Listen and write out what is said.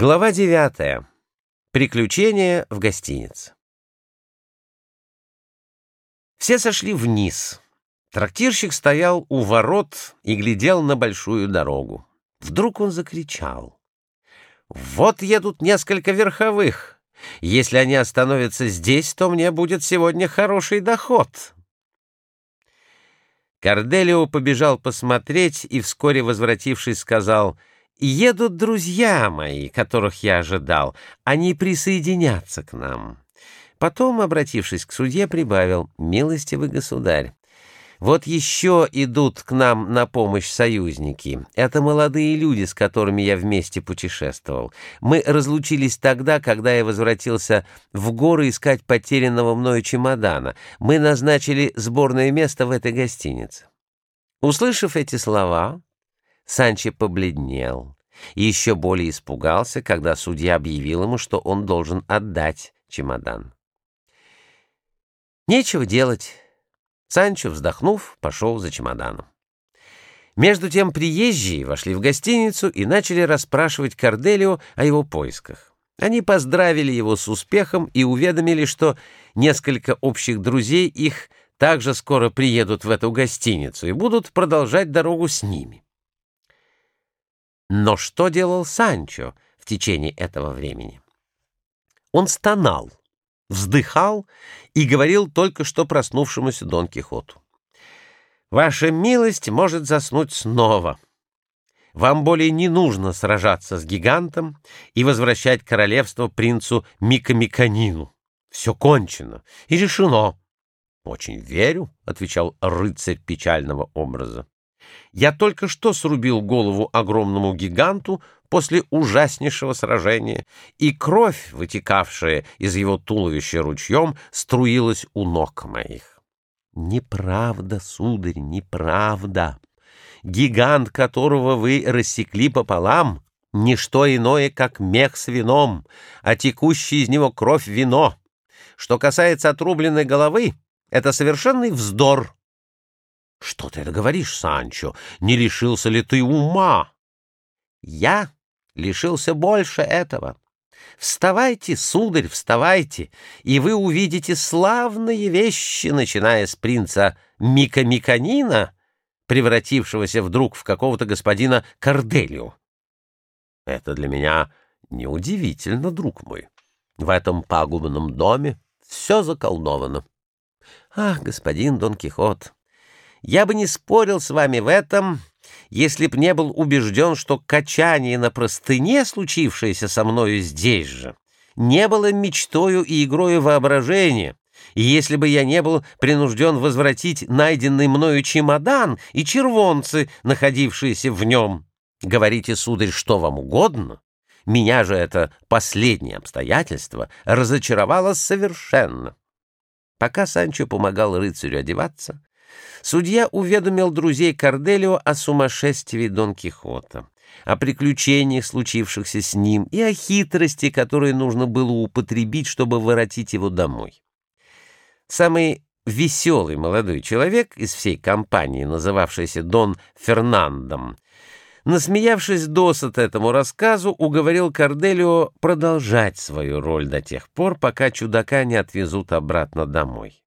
Глава девятая. Приключения в гостинице. Все сошли вниз. Трактирщик стоял у ворот и глядел на большую дорогу. Вдруг он закричал. «Вот едут несколько верховых. Если они остановятся здесь, то мне будет сегодня хороший доход». Корделио побежал посмотреть и, вскоре возвратившись, сказал — Едут друзья мои, которых я ожидал. Они присоединятся к нам. Потом, обратившись к судье, прибавил «Милостивый государь». Вот еще идут к нам на помощь союзники. Это молодые люди, с которыми я вместе путешествовал. Мы разлучились тогда, когда я возвратился в горы искать потерянного мною чемодана. Мы назначили сборное место в этой гостинице. Услышав эти слова, Санчо побледнел и еще более испугался, когда судья объявил ему, что он должен отдать чемодан. Нечего делать. Санчо, вздохнув, пошел за чемоданом. Между тем приезжие вошли в гостиницу и начали расспрашивать Корделио о его поисках. Они поздравили его с успехом и уведомили, что несколько общих друзей их также скоро приедут в эту гостиницу и будут продолжать дорогу с ними. Но что делал Санчо в течение этого времени? Он стонал, вздыхал и говорил только что проснувшемуся Дон Кихоту. «Ваша милость может заснуть снова. Вам более не нужно сражаться с гигантом и возвращать королевство принцу Микамиканину. Все кончено и решено». «Очень верю», — отвечал рыцарь печального образа. Я только что срубил голову огромному гиганту после ужаснейшего сражения, и кровь, вытекавшая из его туловища ручьем, струилась у ног моих. Неправда, сударь, неправда. Гигант, которого вы рассекли пополам, — не что иное, как мех с вином, а текущий из него кровь — вино. Что касается отрубленной головы, это совершенный вздор, что ты это говоришь, Санчо? Не лишился ли ты ума? Я лишился больше этого. Вставайте, сударь, вставайте, и вы увидите славные вещи, начиная с принца Мика-Миканина, превратившегося вдруг в какого-то господина Корделио. Это для меня неудивительно, друг мой. В этом пагубном доме все заколдовано. Ах, господин Дон Кихот, я бы не спорил с вами в этом, если б не был убежден, что качание на простыне, случившееся со мною здесь же, не было мечтою и игрою воображения, и если бы я не был принужден возвратить найденный мною чемодан и червонцы, находившиеся в нем. Говорите, сударь, что вам угодно. Меня же это последнее обстоятельство разочаровало совершенно. Пока Санчо помогал рыцарю одеваться, Судья уведомил друзей Корделио о сумасшествии Дон Кихота, о приключениях, случившихся с ним, и о хитрости, которую нужно было употребить, чтобы воротить его домой. Самый веселый молодой человек из всей компании, называвшийся Дон Фернандом, насмеявшись досыта этому рассказу, уговорил Корделио продолжать свою роль до тех пор, пока чудака не отвезут обратно домой.